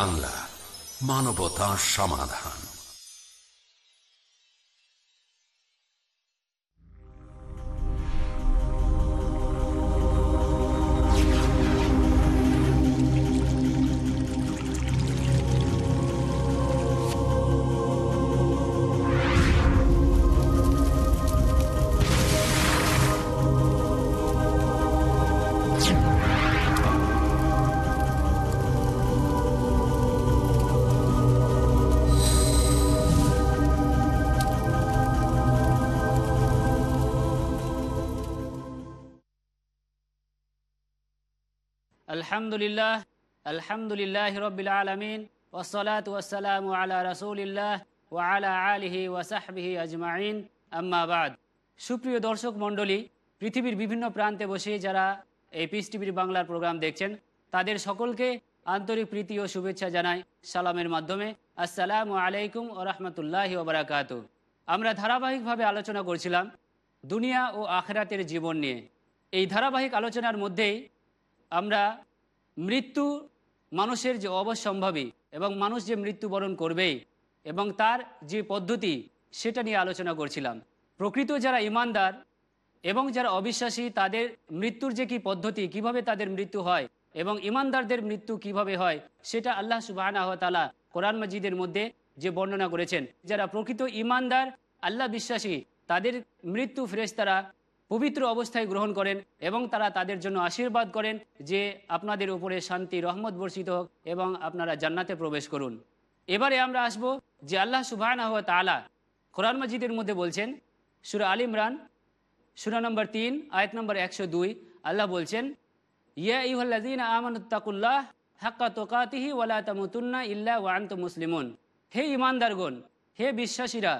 বাংলা মানবতা সমাধান। আলহামদুলিল্লাহ আলহামদুলিল্লাহ রবিল আলমিন ওসলাত ওসালাম আলা রসুলিল্লাহ ও আলা আলিহি ওয়াসাহবিহি আজমাইন। আম্মাবাদ সুপ্রিয় দর্শক মণ্ডলী, পৃথিবীর বিভিন্ন প্রান্তে বসে যারা এই পিস টিভির বাংলার প্রোগ্রাম দেখছেন, তাদের সকলকে আন্তরিক প্রীতি ও শুভেচ্ছা জানাই সালামের মাধ্যমে। আসসালামু আলাইকুম ও রহমতুল্লাহি ওবরাকাত আমরা ধারাবাহিকভাবে আলোচনা করছিলাম দুনিয়া ও আখরাতের জীবন নিয়ে। এই ধারাবাহিক আলোচনার মধ্যেই আমরা মৃত্যু মানুষের যে অবশ্যম্ভাবী এবং মানুষ যে মৃত্যুবরণ করবেই এবং তার যে পদ্ধতি, সেটা নিয়ে আলোচনা করছিলাম। প্রকৃত যারা ইমানদার এবং যারা অবিশ্বাসী, তাদের মৃত্যুর যে কি পদ্ধতি, কীভাবে তাদের মৃত্যু হয় এবং ইমানদারদের মৃত্যু কীভাবে হয়, সেটা আল্লাহ সুবাহ কোরআন মজিদের মধ্যে যে বর্ণনা করেছেন। যারা প্রকৃত ইমানদার, আল্লাহ বিশ্বাসী, তাদের মৃত্যু ফেরেশতারা পবিত্র অবস্থায় গ্রহণ করেন এবং তারা তাদের জন্য আশীর্বাদ করেন যে আপনাদের উপরে শান্তি, রহমত বর্ষিত হোক এবং আপনারা জান্নাতে প্রবেশ করুন। এবারে আমরা আসব যে আল্লাহ সুবাহ তালা কোরআন মজিদের মধ্যে বলছেন, সুরা আল ইমরান, সুরা নম্বর তিন, আয়ত নম্বর একশো দুই, আল্লাহ বলছেন, ইয়া ইহল্লাদিন আমানুত্তাকুল্লাহ হাক্কা তোকাতিহি ওয়ালা তামুতুন্না ইল্লা ওয়ান্ত মুসলিমুন। হে ইমানদারগণ হে বিশ্বাসীরা,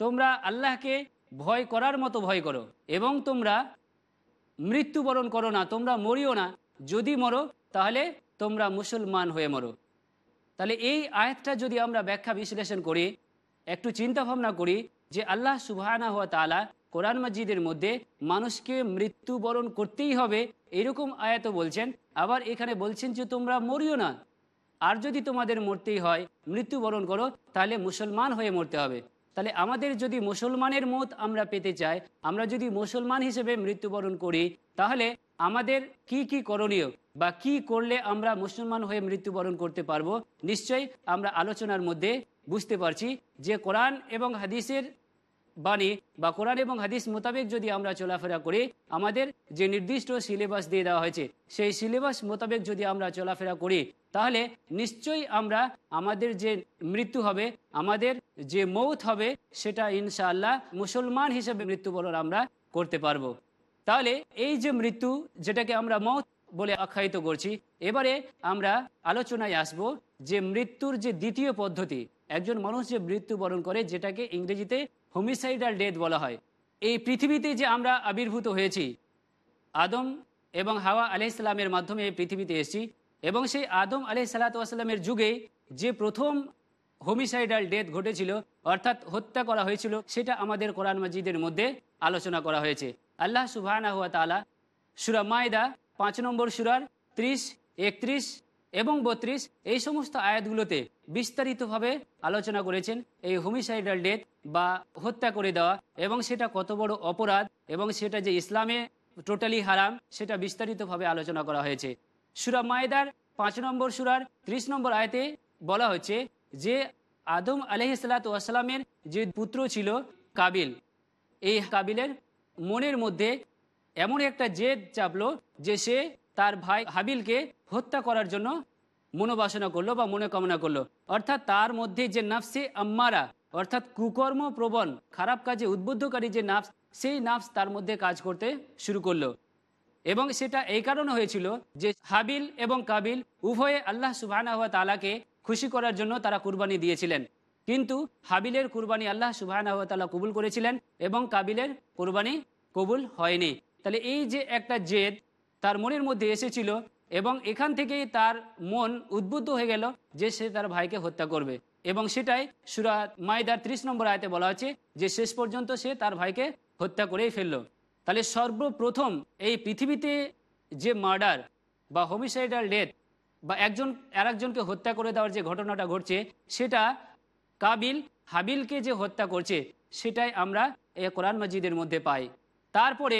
তোমরা আল্লাহকে ভয় করার মতো ভয় করো। এবং তোমরা মৃত্যুবরণ করো না, তোমরা মরিও না। যদি মরো, তাহলে তোমরা মুসলমান হয়ে মরো। তাহলে এই আয়াতটা যদি আমরা ব্যাখ্যা বিশ্লেষণ করি, একটু চিন্তা ভাবনা করি যে আল্লাহ সুবাহানা হওয়া তালা কোরআন মসজিদের মধ্যে মানুষকে মৃত্যুবরণ করতেই হবে এরকম আয়াত বলছেন। আবার এখানে বলছেন যে তোমরা মরিও না। আর যদি তোমাদের মরতেই হয়, মৃত্যুবরণ করো, তাহলে মুসলমান হয়ে মরতে হবে। তাহলে আমাদের যদি মুসলমানের মত আমরা পেতে চাই, আমরা যদি মুসলমান হিসেবে মৃত্যুবরণ করি, তাহলে আমাদের কি কি করণীয় বা কি করলে আমরা মুসলমান হয়ে মৃত্যুবরণ করতে পারব? নিশ্চয়ই আমরা আলোচনার মধ্যে বুঝতে পারছি যে কোরআন এবং হাদিসের বাণী বা কোরআন এবং হাদিস মোতাবেক যদি আমরা চলাফেরা করি, আমাদের যে নির্দিষ্ট সিলেবাস দিয়ে দেওয়া হয়েছে, সেই সিলেবাস মোতাবেক যদি আমরা চলাফেরা করি, তাহলে নিশ্চয়ই আমরা আমাদের যে মৃত্যু হবে, আমাদের যে মৌত হবে, সেটা ইনশাআল্লাহ মুসলমান হিসেবে মৃত্যুবরণ আমরা করতে পারব। তাহলে এই যে মৃত্যু, যেটাকে আমরা মৌত বলে আখ্যায়িত করছি, এবারে আমরা আলোচনায় আসব যে মৃত্যুর যে দ্বিতীয় পদ্ধতি, একজন মানুষ যে মৃত্যুবরণ করে, যেটাকে ইংরেজিতে হোমিসাইডাল ডেথ বলা হয়। এই পৃথিবীতে যে আমরা আবির্ভূত হয়েছি, আদম এবং হাওয়া আলি ইসলামের মাধ্যমে এই পৃথিবীতে এসেছি এবং সেই আদম আলি সাল্লাতামের যুগে যে প্রথম হোমিসাইডাল ডেথ ঘটেছিল, অর্থাৎ হত্যা করা হয়েছিল, সেটা আমাদের কোরআন মজিদের মধ্যে আলোচনা করা হয়েছে। আল্লাহ সুবাহ সুরা মায়দা পাঁচ নম্বর সুরার ত্রিশ, একত্রিশ এবং বত্রিশ, এই সমস্ত আয়াতগুলোতে বিস্তারিতভাবে আলোচনা করেছেন এই হোমিসাইডাল ডেথ বা হত্যা করে দেওয়া এবং সেটা কত বড় অপরাধ এবং সেটা যে ইসলামে টোটালি হারাম সেটা বিস্তারিতভাবে আলোচনা করা হয়েছে। সুরা মায়েদার পাঁচ নম্বর সুরার ত্রিশ নম্বর আয়তে বলা হচ্ছে যে আদম আলহিসাল্লাতামের যে পুত্র ছিল কাবিল, এই কাবিলের মনের মধ্যে এমন একটা জেদ চাপলো যে সে তার ভাই হাবিলকে হত্যা করার জন্য মনোবাসনা করল বা মনে কামনা করল। অর্থাৎ তার মধ্যে যে নাফসে আম্মারা, অর্থাৎ কুকর্ম প্রবণ, খারাপ কাজে উদ্বুদ্ধকারী যে নাফস, সেই নাফস তার মধ্যে কাজ করতে শুরু করল। এবং সেটা এই কারণে হয়েছিল যে হাবিল এবং কাবিল উভয়ে আল্লাহ সুবাহানা হওয়া তালাকে খুশি করার জন্য তারা কুরবানি দিয়েছিলেন। কিন্তু হাবিলের কুরবানি আল্লাহ সুবাহানা হওয়া তালা কবুল করেছিলেন এবং কাবিলের কুরবানি কবুল হয়নি। তাহলে এই যে একটা জেদ তার মনের মধ্যে এসেছিল এবং এখান থেকেই তার মন উদ্বুদ্ধ হয়ে গেল যে সে তার ভাইকে হত্যা করবে। এবং সেটাই সুরা মাইদার ত্রিশ নম্বর আয়তে বলা হচ্ছে যে শেষ পর্যন্ত সে তার ভাইকে হত্যা করেই ফেলল। তাহলে সর্বপ্রথম এই পৃথিবীতে যে মার্ডার বা হোমিসাইডাল ডেথ বা একজন আর একজনকে হত্যা করে দেওয়ার যে ঘটনাটা ঘটছে, সেটা কাবিল হাবিলকে যে হত্যা করছে, সেটাই আমরা এ কোরআন মজিদের মধ্যে পাই। তারপরে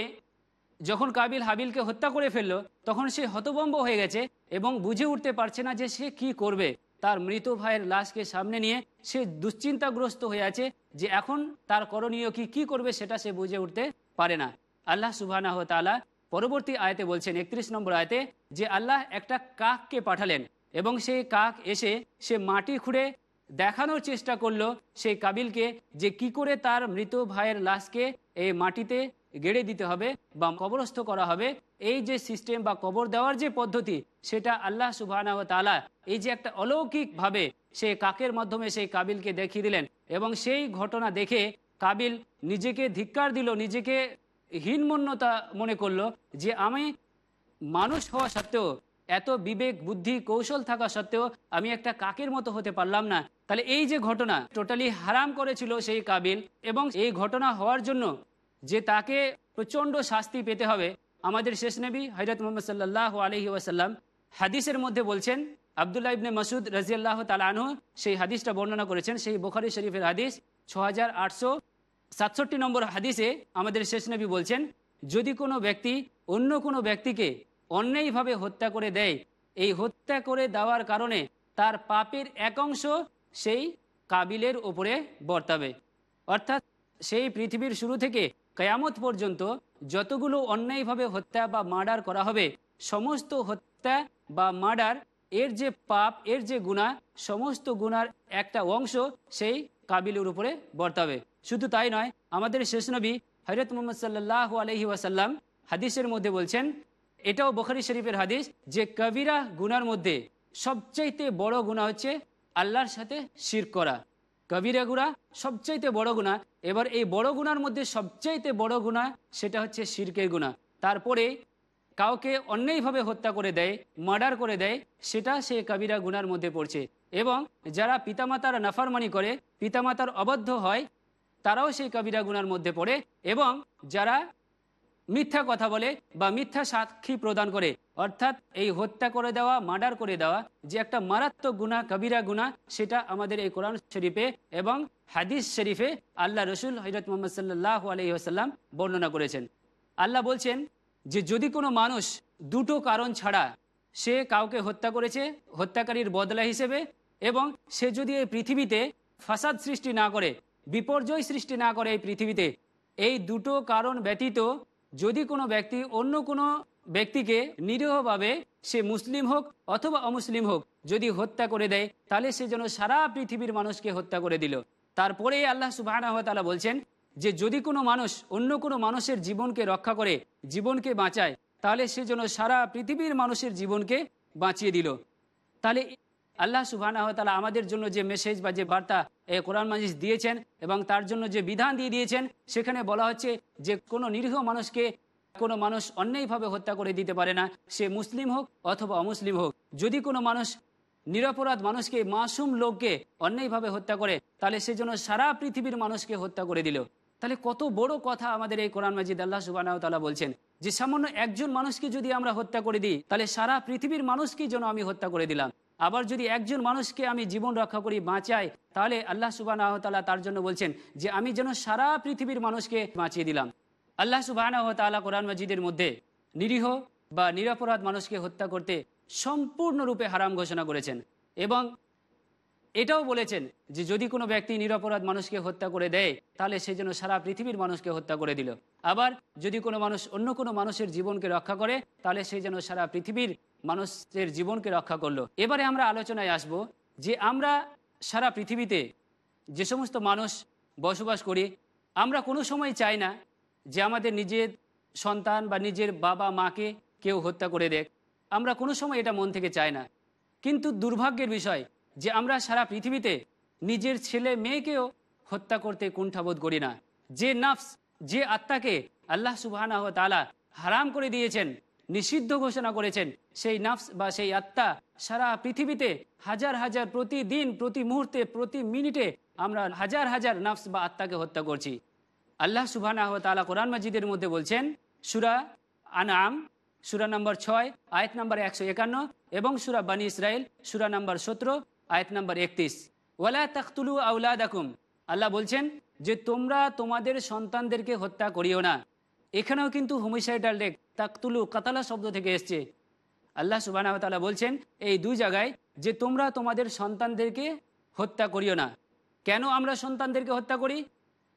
যখন কাবিল হাবিলকে হত্যা করে ফেলল, তখন সে হতবম্ব হয়ে গেছে এবং বুঝে উঠতে পারছে না যে সে কি করবে। তার মৃত ভাইয়ের লাশকে সামনে নিয়ে সে দুশ্চিন্তাগ্রস্ত হয়ে আছে যে এখন তার করণীয় কি কি করবে সেটা সে বুঝে উঠতে পারে না। আল্লাহ সুবাহ তালা পরবর্তী আয়তে বলছেন, একত্রিশ নম্বর আয়তে যে আল্লাহ একটা কাককে পাঠালেন এবং সেই কাক এসে সে মাটি খুঁড়ে দেখানোর চেষ্টা করল, সেই কাবিলকে যে কি করে তার মৃত ভাইয়ের লাশকে এই মাটিতে গেড়ে দিতে হবে বা কবরস্থ করা হবে। এই যে সিস্টেম বা কবর দেওয়ার যে পদ্ধতি, সেটা আল্লাহ সুবাহ তালা এই যে একটা অলৌকিকভাবে সে কাকের মাধ্যমে সেই কাবিলকে দেখিয়ে দিলেন এবং সেই ঘটনা দেখে কাবিল নিজেকে ধিক্কার দিল, নিজেকে হীনমন্যতা মনে করল যে আমি মানুষ হওয়া সত্ত্বেও, এত বিবেক, বুদ্ধি, কৌশল থাকা সত্ত্বেও আমি একটা কাকের মতো হতে পারলাম না। তাহলে এই যে ঘটনা টোটালি হারাম করেছিল সেই কাবিল এবং এই ঘটনা হওয়ার জন্য যে তাকে প্রচণ্ড শাস্তি পেতে হবে। আমাদের শেষ নবী হজরত মোহাম্মদ সাল্লাহ আলহি ওয়াসাল্লাম হাদিসের মধ্যে বলছেন, আবদুল্লাহ ইবনে মাসুদ রাজিয়াল্লাহ তালানহ সেই হাদিসটা বর্ণনা করেছেন, সেই বোখারি শরীফের হাদিস ছ আটশো সাতষট্টি নম্বর হাদিসে আমাদের শেষ নবী বলছেন, যদি কোনো ব্যক্তি অন্য কোনো ব্যক্তিকে অন্যায়ভাবে হত্যা করে দেয়, এই হত্যা করে দেওয়ার কারণে তার পাপের এক অংশ সেই কাবিলের ওপরে বর্তাবে। অর্থাৎ সেই পৃথিবীর শুরু থেকে কেয়ামত পর্যন্ত যতগুলো অন্যায়ভাবে হত্যা বা মার্ডার করা হবে, সমস্ত হত্যা বা মার্ডার, এর যে পাপ, এর যে গুণা সমস্ত গুনার একটা অংশ সেই কাবিলের উপরে বর্তাবে শুধু তাই নয়, আমাদের শেষ নবী হজরত মোহাম্মদ সাল্লাহ আলহি ওয়াসাল্লাম হাদিসের মধ্যে বলছেন, এটাও বখারি শরীফের হাদিস যে কবিরা গুনার মধ্যে সবচাইতে বড় গুণা হচ্ছে আল্লাহর সাথে শির করা। কবিরা গুণা, সবচাইতে বড় গুণা। এবার এই বড় গুণার মধ্যে সবচাইতে বড় গুণা সেটা হচ্ছে শিরকের গুণা। তারপরে কাউকে অন্যায়ভাবে হত্যা করে দেয়, মার্ডার করে দেয়, সেটা সে কবিরা গুনার মধ্যে পড়ছে। এবং যারা পিতামাতার নাফারমানি করে, পিতামাতার অবদ্ধ হয়, তারাও সেই কবিরা গুনার মধ্যে পড়ে। এবং যারা মিথ্যা কথা বলে বা মিথ্যা সাক্ষী প্রদান করে। অর্থাৎ এই হত্যা করে দেওয়া, মার্ডার করে দেওয়া যে একটা মারাত্মক গুণা কবিরা গুণা সেটা আমাদের এই কোরআন শরীফে এবং হাদিস শরীফে আল্লাহ রসুল হজরত মোহাম্মদ সাল্লাহ আলহিহাসাল্লাম বর্ণনা করেছেন। আল্লাহ বলছেন যে, যদি কোনো মানুষ দুটো কারণ ছাড়া সে কাউকে হত্যা করেছে, হত্যাকারীর বদলা হিসেবে এবং সে যদি এই পৃথিবীতে ফাসাদ সৃষ্টি না করে, বিপর্যয় সৃষ্টি না করে এই পৃথিবীতে, এই দুটো কারণ ব্যতীত যদি কোনো ব্যক্তি অন্য কোনো ব্যক্তিকে নিরীহভাবে সে মুসলিম হোক অথবা অমুসলিম হোক যদি হত্যা করে দেয়, তাহলে সে যেন সারা পৃথিবীর মানুষকে হত্যা করে দিল। তারপরে আল্লাহ সুবাহ বলছেন যে, যদি কোনো মানুষ অন্য কোনো মানুষের জীবনকে রক্ষা করে, জীবনকে বাঁচায়, তাহলে সে যেন সারা পৃথিবীর মানুষের জীবনকে বাঁচিয়ে দিল। তাহলে আল্লাহ সুবাহ তালা আমাদের জন্য যে মেসেজ বা যে বার্তা, এ কোরআন মাজিজ দিয়েছেন এবং তার জন্য যে বিধান দিয়ে দিয়েছেন, সেখানে বলা হচ্ছে যে কোনো নিরীহ মানুষকে কোনো মানুষ অন্যায়ভাবে হত্যা করে দিতে পারে না। সে মুসলিম হোক অথবা অমুসলিম হোক, যদি কোনো মানুষ নিরপরাধ মানুষকে, মাসুম লোককে অন্যায়ভাবে হত্যা করে, তাহলে সে জন্য সারা পৃথিবীর মানুষকে হত্যা করে দিল। তাহলে কত বড় কথা আমাদের এই কোরআন মাজিদ আল্লাহ সুবাহ তালা বলছেন যে সামান্য একজন মানুষকে যদি আমরা হত্যা করে দিই, তাহলে সারা পৃথিবীর মানুষকেই যেন আমি হত্যা করে দিলাম। আবার যদি একজন মানুষকে আমি জীবন রক্ষা করি, বাঁচাই, তাহলে আল্লাহ সুবাহ তার জন্য বলছেন যে আমি যেন সারা পৃথিবীর মানুষকে বাঁচিয়ে দিলাম। আল্লাহ সুবাহ কোরআন মজিদের মধ্যে নিরীহ বা নিরপরাধ মানুষকে হত্যা করতে সম্পূর্ণরূপে হারাম ঘোষণা করেছেন এবং এটাও বলেছেন যে যদি কোনো ব্যক্তি নিরপরাধ মানুষকে হত্যা করে দেয়, তাহলে সে যেন সারা পৃথিবীর মানুষকে হত্যা করে দিল। আবার যদি কোনো মানুষ অন্য কোনো মানুষের জীবনকে রক্ষা করে, তাহলে সে যেন সারা পৃথিবীর মানুষের জীবনকে রক্ষা করল। এবারে আমরা আলোচনায় আসব যে আমরা সারা পৃথিবীতে যে সমস্ত মানুষ বসবাস করি, আমরা কোনো সময় চাই না যে আমাদের নিজের সন্তান বা নিজের বাবা মাকে কেউ হত্যা করে দেখ। আমরা কোনো সময় এটা মন থেকে চাই না। কিন্তু দুর্ভাগ্যের বিষয় যে আমরা সারা পৃথিবীতে নিজের ছেলে মেয়েকেও হত্যা করতে কুণ্ঠাবোধ করি না। যে নাফস, যে আত্মাকে আল্লাহ সুবাহ তালা হারাম করে দিয়েছেন নিষিদ্ধ ঘোষণা করেছেন। সেই নাফস বা সেই আত্মা সারা পৃথিবীতে হাজার হাজার প্রতিদিন, প্রতি মুহূর্তে, প্রতি মিনিটে আমরা হাজার হাজার নাফস বা আত্মাকে হত্যা করছি। আল্লাহ সুবাহ তালা কোরআন মাজিদের মধ্যে বলছেন, সুরা আনাম সুরা নম্বর ছয়, আয়ত নম্বর একশো একান্ন এবং সুরা বানী ইসরায়েল সুরা নম্বর সতেরো, আয়াত নম্বর একত্রিশ। ওয়ালা তাকতুলু আউলাদাকুম আল্লাহ বলছেন যে তোমরা তোমাদের সন্তানদেরকে হত্যা করিও না। এখানেও কিন্তু হোমিসাইডাল রেক তাকতুলু কাতালা শব্দ থেকে এসছে। আল্লাহ সুবাহ বলছেন, এই দুই জায়গায় যে তোমরা তোমাদের সন্তানদেরকে হত্যা করিও না। কেন আমরা সন্তানদেরকে হত্যা করি?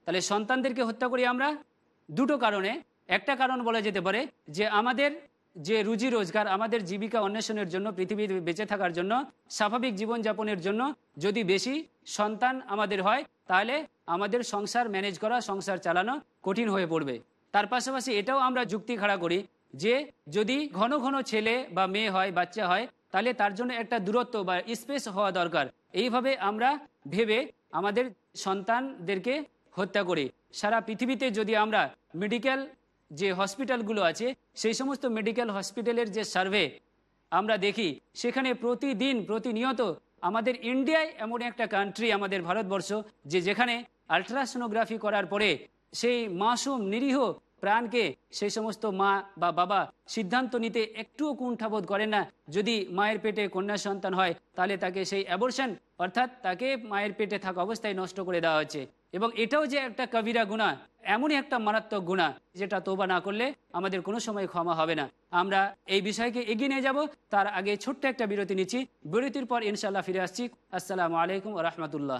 তাহলে সন্তানদেরকে হত্যা করি আমরা দুটো কারণে। একটা কারণ বলা যেতে পারে যে আমাদের যে রুজি রোজগার, আমাদের জীবিকা অন্বেষণের জন্য, পৃথিবীতে বেঁচে থাকার জন্য, স্বাভাবিক জীবনযাপনের জন্য যদি বেশি সন্তান আমাদের হয়, তাহলে আমাদের সংসার ম্যানেজ করা, সংসার চালানো কঠিন হয়ে পড়বে। তার পাশাপাশি এটাও আমরা যুক্তি খাড়া করি যে যদি ঘন ঘন ছেলে বা মেয়ে হয়, বাচ্চা হয়, তাহলে তার জন্য একটা দূরত্ব বা স্পেস হওয়া দরকার। এইভাবে আমরা ভেবে আমাদের সন্তানদেরকে হত্যা করি। সারা পৃথিবীতে যদি আমরা মেডিকেল যে হসপিটালগুলো আছে, সেই সমস্ত মেডিকেল হসপিটালের যে সার্ভে আমরা দেখি, সেখানে প্রতিদিন প্রতিনিয়ত আমাদের ইন্ডিয়ায় এমন একটা কান্ট্রি আমাদের ভারতবর্ষ, যে যেখানে আলট্রাসোনোগ্রাফি করার পরে সেই মাসুম নিরীহ প্রাণকে সেই সমস্ত মা বা বাবা সিদ্ধান্ত নিতে একটুও কুণ্ঠাবোধ করেন না। যদি মায়ের পেটে কন্যা সন্তান হয়, তাহলে তাকে সেই অ্যাবর্শন অর্থাৎ তাকে মায়ের পেটে থাকা অবস্থায় নষ্ট করে দেওয়া হচ্ছে এবং এটাও যে একটা কবিরা গুণা, এমনই একটা মারাত্মক গুণা, যেটা তোবা না করলে আমাদের কোনো সময় ক্ষমা হবে না। আমরা এই বিষয়কে এগিয়ে নিয়ে যাব। তার আগে ছোট্ট একটা বিরতি নিচ্ছি। বিরতির পর ইনশাল্লাহ ফিরে আসছি। আসসালামু আলাইকুম রহমতুল্লাহ।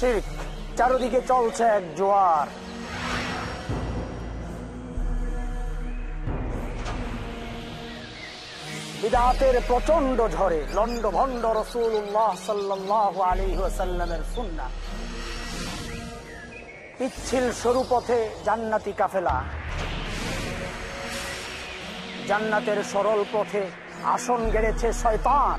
শির্ক চারদিকে চলছে এক জোয়ার। বিদাতের প্রচণ্ড ঝড়ে লন্ড ভন্ড রসুল্লাহ সাল্লাহ আলী সাল্লামের সুন্না পিচ্ছিল সরু পথে জান্নাতি কাফেলা। জান্নাতের সরল পথে আসন গেড়েছে শয়তান।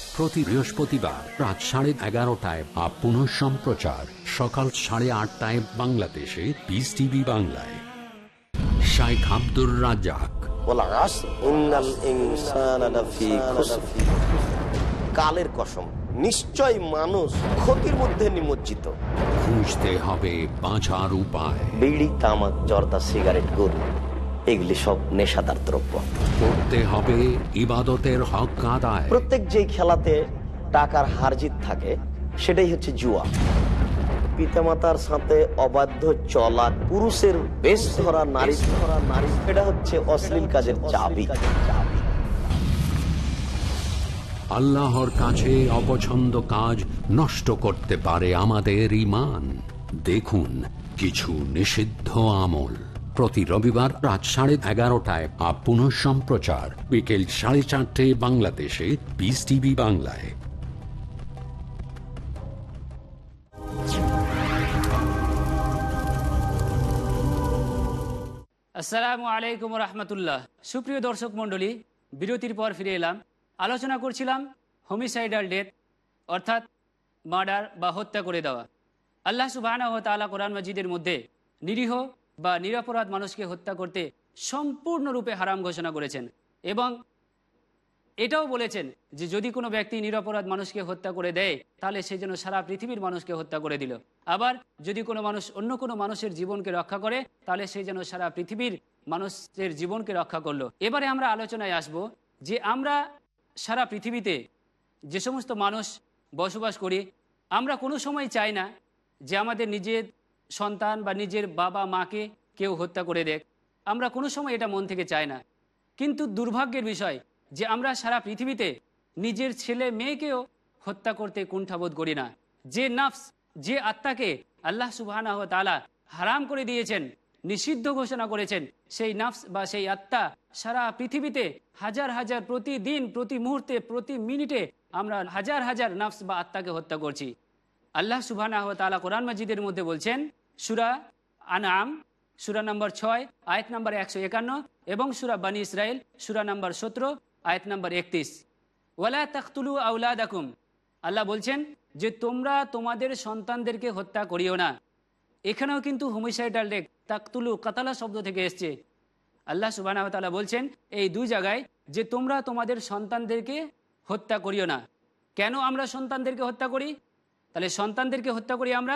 প্রতি বৃহস্পতিবার রাত সাড়ে এগারোটায় বা পুনঃ সম্প্রচার। সকাল সাড়ে আটটায় বাংলাদেশে পিস টিভি বাংলায়। শাইখ আব্দুর রাজাক কালের কসম নিশ্চয় মানুষ ক্ষতির মধ্যে নিমজ্জিত। খুঁজতে হবে বাঁচার উপায়। বিড়ি তামাক জর্দা সিগারেট গরু এগুলি সব নেশাদার দ্রব্য। করতে হবে ইবাদতের হক আদায়। প্রত্যেক যেই খেলাতে টাকার হারজিত থাকে সেটাই হচ্ছে জুয়া। পিতামাতার সাথে অবাধ্য চলা পুরুষের বেশ ধরা নারী ধরা নারী। এটা হচ্ছে অশ্লীল কাজের চাবি। চাবি আল্লাহর কাছে অপছন্দ কাজ নষ্ট করতে পারে আমাদের ইমান দেখুন কিছু নিষিদ্ধ আমল। প্রতি রবিবার রাত সাড়ে এগারোটায় আর পুনঃ সম্প্রচার। বিকেল সাড়ে চারটে বাংলাদেশে পিস টিভি বাংলায়। আসসালামু আলাইকুম রহমতুল্লাহ। সুপ্রিয় দর্শক মণ্ডলী, বিরতির পর ফিরে এলাম। আলোচনা করছিলাম হোমিসাইডাল ডেথ, অর্থাৎ মার্ডার বা হত্যা করে দেওয়া। আল্লাহ সুবাহ কোরআন মজিদের মধ্যে নিরীহ বা নিরাপরাধ মানুষকে হত্যা করতে সম্পূর্ণরূপে হারাম ঘোষণা করেছেন। এবং এটাও বলেছেন যে যদি কোনো ব্যক্তি নিরপরাধ মানুষকে হত্যা করে দেয়, তাহলে সে যেন সারা পৃথিবীর মানুষকে হত্যা করে দিল। আবার যদি কোনো মানুষ অন্য কোনো মানুষের জীবনকে রক্ষা করে, তাহলে সে যেন সারা পৃথিবীর মানুষের জীবনকে রক্ষা করল। এবারে আমরা আলোচনায় আসব যে আমরা সারা পৃথিবীতে যে সমস্ত মানুষ বসবাস করি, আমরা কোনো সময় চাই না যে আমাদের নিজের সন্তান বা নিজের বাবা মাকে কেউ হত্যা করে দেখ। আমরা কোনো সময় এটা মন থেকে চাই না। কিন্তু দুর্ভাগ্যের বিষয় যে আমরা সারা পৃথিবীতে নিজের ছেলে মেয়েকেও হত্যা করতে কুণ্ঠাবোধ করি না। যে নাফস, যে আত্মাকে আল্লাহ সুবাহ তালা হারাম করে দিয়েছেন, নিষিদ্ধ ঘোষণা করেছেন, সেই নাফস বা সেই আত্মা সারা পৃথিবীতে হাজার হাজার প্রতিদিন, প্রতি মুহূর্তে, প্রতি মিনিটে আমরা হাজার হাজার নাফস বা আত্মাকে হত্যা করছি। আল্লাহ সুবাহ কোরআন মাজিদের মধ্যে বলছেন সুরা আনাম সুরা নম্বর ছয়, আয়াত নম্বর একশো একান্ন এবং সুরা বানী ইসরায়েল সুরা নম্বর সতেরো, আয়াত নম্বর একত্রিশ। ওয়ালা তখতুলু আউলাদ আকুম আল্লাহ বলছেন যে, তোমরা তোমাদের সন্তানদেরকে হত্যা করিও না। এখানেও কিন্তু হোমিসাইডাল ডেক তাকতুলু কাতালা শব্দ থেকে এসছে। আল্লাহ সুবাহ তালা বলছেন এই দুই জায়গায় যে, তোমরা তোমাদের সন্তানদেরকে হত্যা করিও না। কেন আমরা সন্তানদেরকে হত্যা করি? তাহলে সন্তানদেরকে হত্যা করি আমরা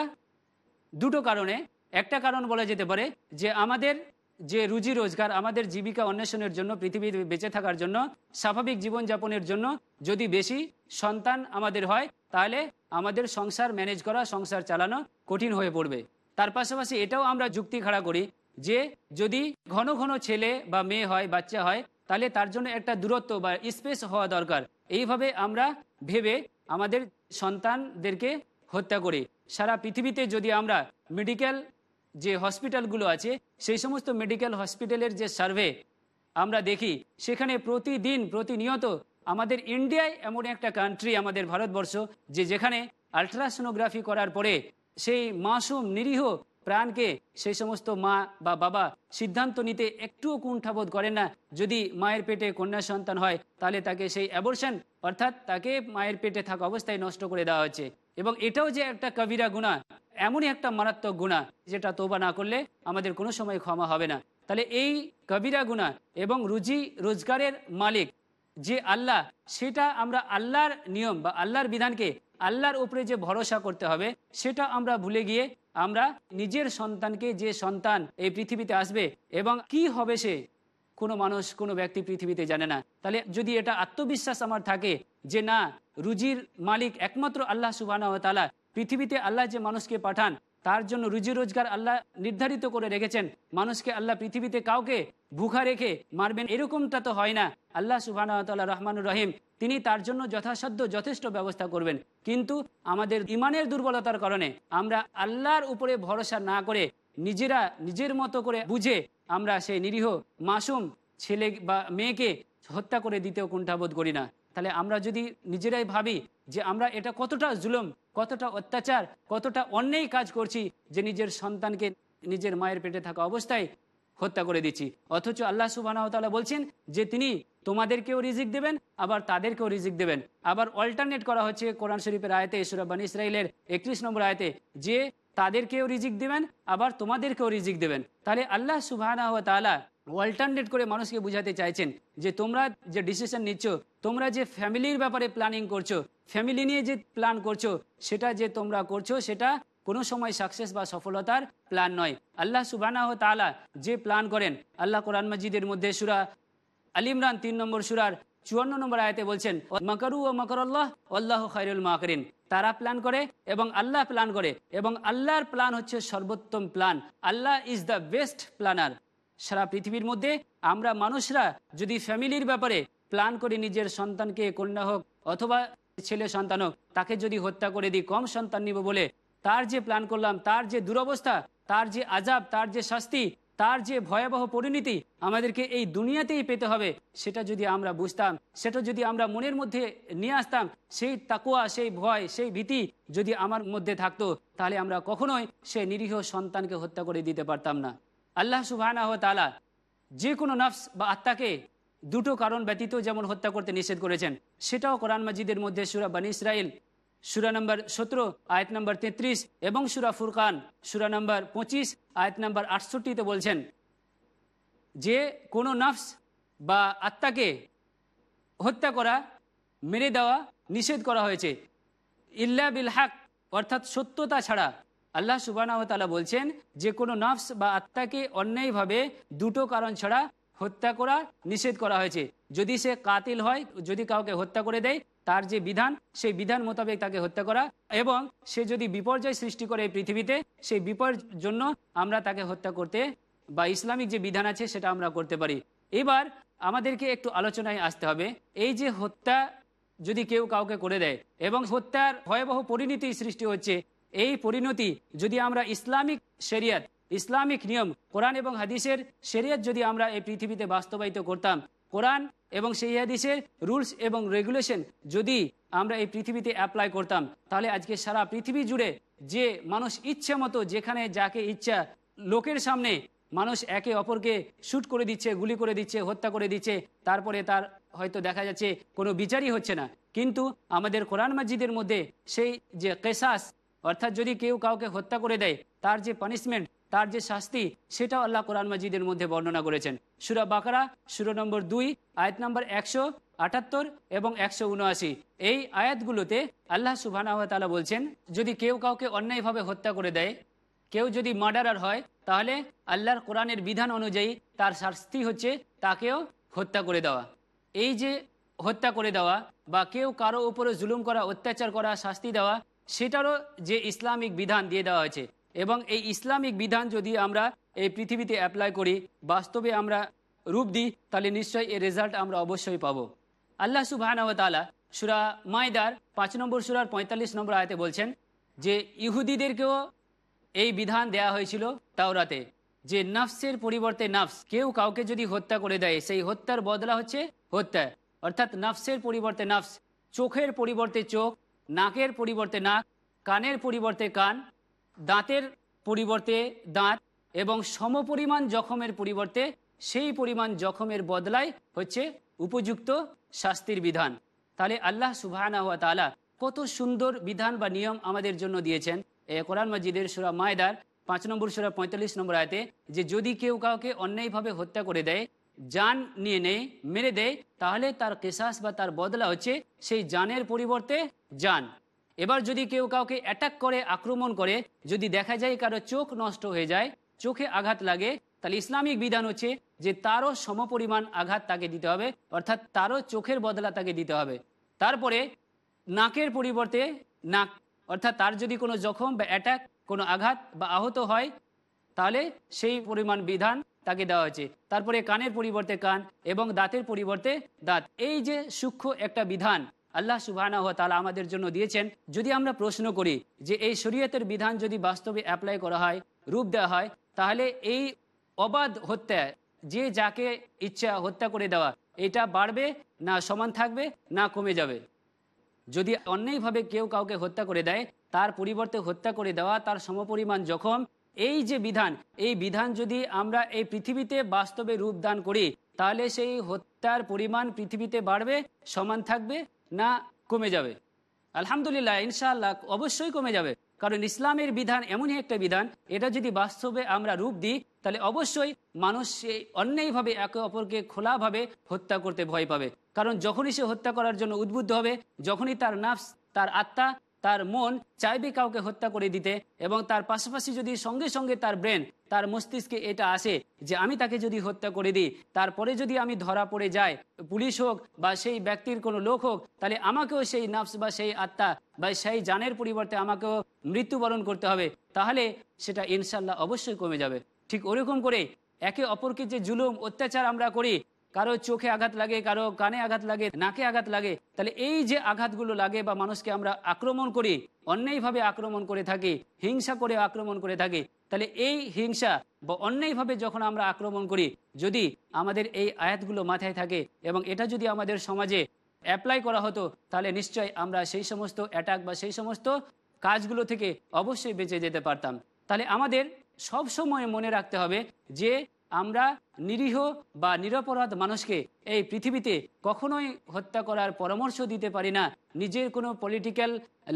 দুটো কারণে। একটা কারণ বলা যেতে পারে যে আমাদের যে রুজি রোজগার, আমাদের জীবিকা অন্বেষণের জন্য, পৃথিবীতে বেঁচে থাকার জন্য, স্বাভাবিক জীবনযাপনের জন্য যদি বেশি সন্তান আমাদের হয়, তাহলে আমাদের সংসার ম্যানেজ করা, সংসার চালানো কঠিন হয়ে পড়বে। তার পাশাপাশি এটাও আমরা যুক্তি খাড়া করি যে যদি ঘন ঘন ছেলে বা মেয়ে হয়, বাচ্চা হয়, তাহলে তার জন্য একটা দূরত্ব বা স্পেস হওয়া দরকার। এইভাবে আমরা ভেবে আমাদের সন্তানদেরকে হত্যা করে। সারা পৃথিবীতে যদি আমরা মেডিকেল যে হসপিটালগুলো আছে, সেই সমস্ত মেডিকেল হসপিটালের যে সার্ভে আমরা দেখি, সেখানে প্রতিদিন প্রতিনিয়ত আমাদের ইন্ডিয়ায় এমন একটা কান্ট্রি আমাদের ভারতবর্ষ, যে যেখানে আলট্রাসোনোগ্রাফি করার পরে সেই মাসুম নিরীহ প্রাণকে সেই সমস্ত মা বা বাবা সিদ্ধান্ত নিতে একটুও কুণ্ঠাবোধ করে না। যদি মায়ের পেটে কন্যা সন্তান হয়, তাহলে তাকে সেই অ্যাবর্শন অর্থাৎ তাকে মায়ের পেটে থাকা অবস্থায় নষ্ট করে দেওয়া হচ্ছে এবং এটাও যে একটা কবিরা গুণা, এমনই একটা মারাত্মক গুণা, যেটা তোবা না করলে আমাদের কোনো সময় ক্ষমা হবে না। তাহলে এই কবিরা গুণা এবং রুজি রোজগারের মালিক যে আল্লাহ, সেটা আমরা আল্লাহর নিয়ম বা আল্লাহর বিধানকে আল্লাহর উপরে যে ভরসা করতে হবে, সেটা আমরা ভুলে গিয়ে আমরা নিজের সন্তানকে যে সন্তান এই পৃথিবীতে আসবে এবং কি হবে সে, কোনো মানুষ, কোনো ব্যক্তি পৃথিবীতে জানে না। তাহলে যদি এটা আত্মবিশ্বাস আমার থাকে যে না, রুজির মালিক একমাত্র আল্লাহ সুবাহ তালা পৃথিবীতে আল্লাহ যে মানুষকে পাঠান তার জন্য রুজি রোজগার আল্লাহ নির্ধারিত করে রেখেছেন। মানুষকে আল্লাহ পৃথিবীতে কাউকে ভুখা রেখে মারবেন এরকমটা তো হয় না। আল্লাহ সুবাহ রহমানুর রহিম, তিনি তার জন্য যথাসাধ্য, যথেষ্ট ব্যবস্থা করবেন। কিন্তু আমাদের ইমানের দুর্বলতার কারণে আমরা আল্লাহর উপরে ভরসা না করে নিজেরা নিজের মতো করে বুঝে আমরা সেই নিরীহ, মাসুম ছেলে বা মেয়েকে হত্যা করে দিতেও কুণ্ঠাবোধ করি না। তাহলে আমরা যদি নিজেরাই ভাবি যে আমরা এটা কতটা জুলুম কতটা অত্যাচার, কতটা অন্যায় কাজ করছি যে নিজের সন্তানকে নিজের মায়ের পেটে থাকা অবস্থায় হত্যা করে দিচ্ছি। অথচ আল্লাহ সুবাহ বলছেন যে তিনি তোমাদেরকেও রিজিক দেবেন, আবার তাদেরকেও রিজিক দেবেন। আবার অল্টারনেট করা হচ্ছে কোরআন শরীফের আয়তে সুরাবান ইসরায়েলের একত্রিশ নম্বর আয়তে যে তাদেরকেও রিজিক দেবেন, আবার তোমাদেরকেও রিজিক দেবেন। তাহলে আল্লাহ সুবাহ অল্টারনেট করে মানুষকে বুঝাতে চাইছেন যে তোমরা যে ডিসিশন নিচ্ছ, তোমরা যে ফ্যামিলির ব্যাপারে প্ল্যানিং করছ, ফ্যামিলি নিয়ে যে প্ল্যান করছ, সেটা যে তোমরা করছ, সেটা কোনো সময় সাকসেস বা সফলতার প্ল্যান নয়। আল্লাহ সুবাহ তালা যে প্ল্যান করেন, আল্লাহ কোরআন মজিদের মধ্যে সুরা আল ইমরান তিন নম্বর সুরার চুয়ান্ন নম্বর আয়তে বলছেন, মাকারু ও মাকর আল্লাহ আল্লাহ খাইরুল মাকরিন। তারা প্ল্যান করে এবং আল্লাহ প্ল্যান করে এবং আল্লাহর প্ল্যান হচ্ছে সর্বোত্তম plan. Allah is the best planner. সারা পৃথিবীর মধ্যে আমরা মানুষরা যদি ফ্যামিলির ব্যাপারে প্ল্যান করে নিজের সন্তানকে কন্যা হোক অথবা ছেলে সন্তান হোক, তাকে যদি হত্যা করে দিই, কম সন্তান নিব বলে, তার যে প্ল্যান করলাম, তার যে দুরবস্থা, তার যে আজাব তার যে শাস্তি, তার যে ভয়াবহ পরিণতি আমাদেরকে এই দুনিয়াতেই পেতে হবে, সেটা যদি আমরা বুঝতাম, সেটা যদি আমরা মনের মধ্যে নিয়ে আসতাম, সেই তাকুয়া, সেই ভয়, সেই ভীতি যদি আমার মধ্যে থাকতো, তাহলে আমরা কখনোই সে নিরীহ সন্তানকে হত্যা করে দিতে পারতাম না। আল্লাহ সুবাহ তালা যে কোনো নফস বা আত্মাকে দুটো কারণ ব্যতীত যেমন হত্যা করতে নিষেধ করেছেন, সেটাও কোরআন মাজিদের মধ্যে সুরা বানী ইসরায়েল সুরা নম্বর সতেরো, আয়াত নম্বর তেত্রিশ এবং সুরা ফুরকান, সুরা নম্বর পঁচিশ, আয়াত নম্বর আটষট্টিতে বলছেন, যে কোনো নফস বা আত্মাকে হত্যা করা, মেরে দেওয়া নিষেধ করা হয়েছে। ইল্লা বিল হাক, অর্থাৎ সত্যতা ছাড়া আল্লাহ সুবাহ বলছেন, যে কোনো নফস বা আত্মাকে অন্যায়ভাবে দুটো কারণ ছাড়া হত্যা করা নিষেধ করা হয়েছে। যদি সে কাতিল হয়, যদি কাউকে হত্যা করে দেয়, তার যে বিধান, সেই বিধান মোতাবেক তাকে হত্যা করা এবং সে যদি বিপর্যয় সৃষ্টি করে এই পৃথিবীতে, সেই বিপর্যয়ের জন্য আমরা তাকে হত্যা করতে বা ইসলামিক যে বিধান আছে, সেটা আমরা করতে পারি। এবার আমাদেরকে একটু আলোচনায় আসতে হবে, এই যে হত্যা যদি কেউ কাউকে করে দেয় এবং হত্যার ভয়াবহ পরিণতি সৃষ্টি হচ্ছে এই পরিণতি যদি আমরা ইসলামিক শরিয়ত, ইসলামিক নিয়ম, কোরআন এবং হাদিসের শরিয়ত যদি আমরা এই পৃথিবীতে বাস্তবায়িত করতাম, কোরআন এবং সেই হাদিসের রুলস এবং রেগুলেশন যদি আমরা এই পৃথিবীতে অ্যাপ্লাই করতাম, তাহলে আজকে সারা পৃথিবী জুড়ে যে মানুষ ইচ্ছে মতো যেখানে যাকে ইচ্ছা লোকের সামনে মানুষ একে অপরকে শ্যুট করে দিচ্ছে, গুলি করে দিচ্ছে, হত্যা করে দিচ্ছে, তারপরে তার হয়তো দেখা যাচ্ছে কোনো বিচারই হচ্ছে না। কিন্তু আমাদের কোরআন মসজিদের মধ্যে সেই যে কেসাস অর্থাৎ যদি কেউ কাউকে হত্যা করে দেয়, তার যে পানিশমেন্ট তার যে শাস্তি, সেটাও আল্লাহ কোরআন মজিদের মধ্যে বর্ণনা করেছেন। সুরা বাকারা, সুরা নম্বর দুই, আয়াত নম্বর একশো আটাত্তর এবং একশো উনআশি। এই আয়াতগুলোতে আল্লাহ সুবাহ তালা বলছেন, যদি কেউ কাউকে অন্যায়ভাবে হত্যা করে দেয়, কেউ যদি মার্ডারার হয়, তাহলে আল্লাহর কোরআনের বিধান অনুযায়ী তার শাস্তি হচ্ছে তাকেও হত্যা করে দেওয়া। এই যে হত্যা করে দেওয়া বা কেউ কারও উপরে জুলুম করা, অত্যাচার করা, শাস্তি দেওয়া সেটারও যে ইসলামিক বিধান দিয়ে দেওয়া হয়েছে। এবং এই ইসলামিক বিধান যদি আমরা এই পৃথিবীতে অ্যাপ্লাই করি, বাস্তবে আমরা রূপ দিই, তাহলে নিশ্চয়ই এর রেজাল্ট আমরা অবশ্যই পাবো। আল্লাহ সুবাহ সুরা মায়দার পাঁচ নম্বর সুরার পঁয়তাল্লিশ নম্বর আয়তে বলছেন যে, ইহুদিদেরকেও এই বিধান দেয়া হয়েছিল তাওরাতে যে, নফসের পরিবর্তে নফস, কেউ কাউকে যদি হত্যা করে দেয়, সেই হত্যার বদলা হচ্ছে হত্যা। অর্থাৎ নফসের পরিবর্তে নফস, চোখের পরিবর্তে চোখ নাকের পরিবর্তে নাক, কানের পরিবর্তে কান, দাঁতের পরিবর্তে দাঁত এবং সমপরিমাণ জখমের পরিবর্তে সেই পরিমাণ জখমের বদলায় হচ্ছে উপযুক্ত শাস্তির বিধান। তাহলে আল্লাহ সুবাহানা হুয়া তালা কত সুন্দর বিধান বা নিয়ম আমাদের জন্য দিয়েছেন। এ কোরআন মজিদের সুরা মায়দার পাঁচ নম্বর সুরা পঁয়তাল্লিশ নম্বর আয়তে যে যদি কেউ কাউকে অন্যায়ভাবে হত্যা করে দেয় জান নিয়ে নেয় মেরে দেয় তাহলে তার কেসাস বা তার বদলা হচ্ছে সেই জানের পরিবর্তে জান। এবার যদি কেউ কাউকে অ্যাটাক করে, আক্রমণ করে, যদি দেখা যায় কারও চোখ নষ্ট হয়ে যায়, চোখে আঘাত লাগে, তাহলে ইসলামিক বিধান হচ্ছে যে তারও সমপরিমাণ আঘাত তাকে দিতে হবে, অর্থাৎ তারও চোখের বদলা তাকে দিতে হবে। তারপরে নাকের পরিবর্তে নাক, অর্থাৎ তার যদি কোনো জখম বা অ্যাটাক কোনো আঘাত বা আহত হয়, তাহলে সেই পরিমাণ বিধান তাকে দেওয়া হয়েছে। তারপরে কানের পরিবর্তে কান এবং দাঁতের পরিবর্তে দাঁত। এই যে সূক্ষ্ম একটা বিধান আল্লাহ সুবাহানা হুয়া তালা আমাদের জন্য দিয়েছেন, যদি আমরা প্রশ্ন করি যে এই শরীয়তের বিধান যদি বাস্তবে অ্যাপ্লাই করা হয়, রূপ দেওয়া হয়, তাহলে এই অবাধ হত্যা, যে যাকে ইচ্ছা হত্যা করে দেওয়া, এটা বাড়বে না সমান থাকবে না কমে যাবে? যদি অন্যায়ভাবে কেউ কাউকে হত্যা করে দেয়, তার পরিবর্তে হত্যা করে দেওয়া, তার সমপরিমাণ জখম এই যে বিধান, এই বিধান যদি আমরা এই পৃথিবীতে বাস্তবে রূপ দান করি, তাহলে সেই হত্যার পরিমাণ পৃথিবীতে বাড়বে, সমান থাকবে না কমে যাবে? আলহামদুলিল্লাহ, ইনশাআল্লাহ অবশ্যই কমে যাবে। কারণ ইসলামের বিধান এমনই একটা বিধান, এটা যদি বাস্তবে আমরা রূপ দিই, তাহলে অবশ্যই মানুষ সেই অন্যায়ভাবে একে অপরকে খোলাভাবে হত্যা করতে ভয় পাবে। কারণ যখনই সে হত্যা করার জন্য উদ্বুদ্ধ হবে, যখনই তার নাফস, তার আত্মা তার মন চাইবে কাউকে হত্যা করে দিতে এবং তার পাশাপাশি যদি সঙ্গে সঙ্গে তার ব্রেন, তার মস্তিষ্কে এটা আসে যে আমি তাকে যদি হত্যা করে দিই, তারপরে যদি আমি ধরা পড়ে যাই, পুলিশ হোক বা সেই ব্যক্তির কোনো লোক হোক, তাহলে আমাকেও সেই নাফস বা সেই আত্মা বা সেই জানের পরিবর্তে আমাকেও মৃত্যুবরণ করতে হবে। তাহলে সেটা ইনশাল্লাহ অবশ্যই কমে যাবে। ঠিক ওরকম করে একে অপরকে যে জুলুম, অত্যাচার আমরা করি কারও চোখে আঘাত লাগে, কারও কানে আঘাত লাগে, নাকে আঘাত লাগে, তাহলে এই যে আঘাতগুলো লাগে বা মানুষকে আমরা আক্রমণ করি, অন্যায়ভাবে আক্রমণ করে থাকি, হিংসা করে আক্রমণ করে থাকি, তাহলে এই হিংসা বা অন্যায়ভাবে যখন আমরা আক্রমণ করি, যদি আমাদের এই আয়াতগুলো মাথায় থাকে এবং এটা যদি আমাদের সমাজে অ্যাপ্লাই করা হতো, তাহলে নিশ্চয় আমরা সেই সমস্ত অ্যাটাক বা সেই সমস্ত কাজগুলো থেকে অবশ্যই বেঁচে যেতে পারতাম। তাহলে আমাদের সব সময় মনে রাখতে হবে যে আমরা নিরীহ বা নিরপরাধ মানুষকে এই পৃথিবীতে কখনোই হত্যা করার পরামর্শ দিতে পারি না। নিজের কোনো পলিটিক্যাল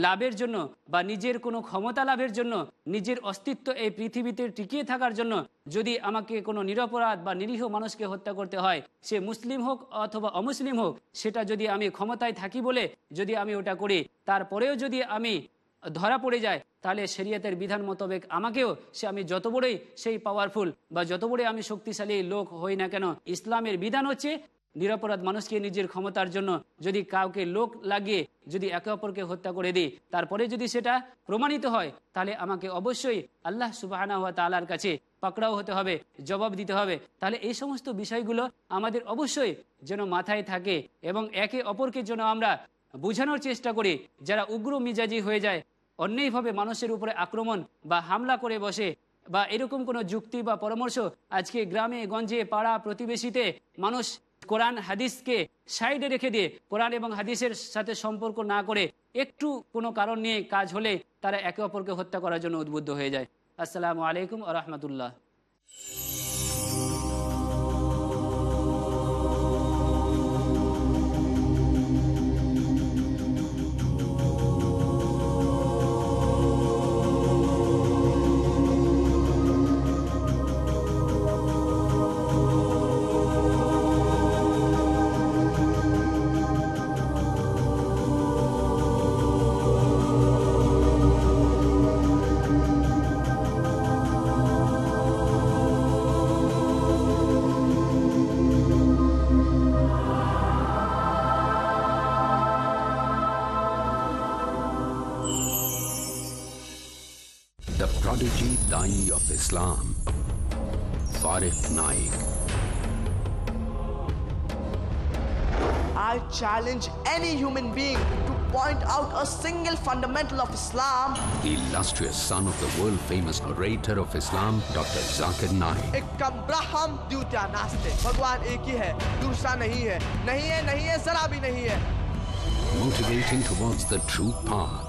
লাভের জন্য বা নিজের কোনো ক্ষমতা লাভের জন্য, নিজের অস্তিত্ব এই পৃথিবীতে টিকিয়ে থাকার জন্য যদি আমাকে কোনো নিরপরাধ বা নিরীহ মানুষকে হত্যা করতে হয়, সে মুসলিম হোক অথবা অমুসলিম হোক, সেটা যদি আমি ক্ষমতায় থাকি বলে যদি আমি ওটা করি, তারপরেও যদি আমি ধরা পড়ে যায়, তাহলে শরীয়তের বিধান মোতাবেক আমাকেও সে আমি যত বড়ই সেই পাওয়ারফুল বা যত বড়ই আমি শক্তিশালী লোক হই না কেন, ইসলামের বিধান হচ্ছে নিরপরাধ মানুষকে নিজের ক্ষমতার জন্য যদি কাউকে লোক লাগিয়ে যদি একে অপরকে হত্যা করে দিই, তারপরে যদি সেটা প্রমাণিত হয়, তাহলে আমাকে অবশ্যই আল্লাহ সুবাহানা হওয়া তালার কাছে পাকড়াও হতে হবে, জবাব দিতে হবে। তাহলে এই সমস্ত বিষয়গুলো আমাদের অবশ্যই যেন মাথায় থাকে এবং একে অপরকে যেন আমরা বোঝানোর চেষ্টা করি, যারা উগ্র মিজাজি হয়ে যায় অন্যায়ভাবে মানুষের উপরে আক্রমণ বা হামলা করে বসে, বা এরকম কোনো যুক্তি বা পরামর্শ আজকে গ্রামে, গঞ্জে, পাড়া প্রতিবেশীতে মানুষ কোরআন, হাদিসকে সাইডে রেখে দিয়ে কোরআন এবং হাদিসের সাথে সম্পর্ক না করে একটু কোনো কারণ নিয়ে কাজ হলে তারা একে অপরকে হত্যা করার জন্য উদ্বুদ্ধ হয়ে যায়। আসসালামু আলাইকুম আ রহমতুল্লাহ। any human being to point out a single fundamental of Islam. The illustrious son of the world-famous orator of Islam, Dr. Zakir Naik. Dutya. Bhagwan hai, nahi hai. Nahi hai, nahi hai, zara bhi nahi hai. Motivating towards the true path.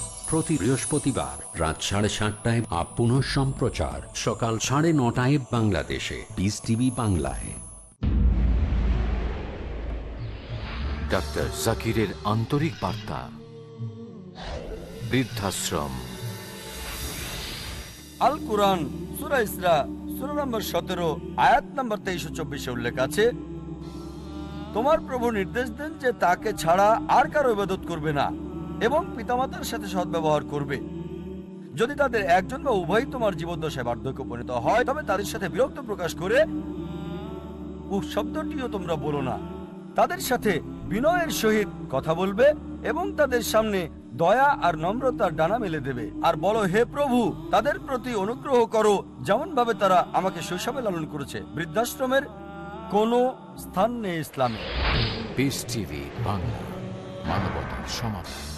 প্রতি বৃহস্পতিবার রাত সাড়ে সাতটায় up পুনঃ সম্প্রচার। সকাল সাড়ে নটায় বাংলাদেশে। পিস টিভি বাংলায়। ডাক্তার জাকিরের আন্তরিক বার্তা। বৃদ্ধাশ্রম। আল কোরআন সুরা ইসরা সুরা নম্বর সতেরো আয়াত নম্বর তেইশ চব্বিশে উল্লেখ আছে তোমার প্রভু নির্দেশ দেন যে তাকে ছাড়া আর কারও ইবাদত করবে না। এবং পিতামাতার সাথে সদ্ব্যবহার করবে। যদি তাদের একজন বা উভয় তোমার জীবদ্দশায় বার্ধক্য পরিণত হয়, তবে তাদের সাথে বিরক্ত প্রকাশ করে শব্দটিও তোমরা বলো না। তাদের সাথে বিনয়ের সহিত কথা বলবে এবং তাদের সামনে দয়া আর নম্রতার ডানা মেলে দেবে। আর বলো, হে প্রভু, তাদের প্রতি অনুগ্রহ করো যেমন ভাবে তারা আমাকে শৈশবে লালন করেছে। বৃদ্ধাশ্রমের কোনো স্থান নেই ইসলামে। বাংলা, মানবতার সমাধান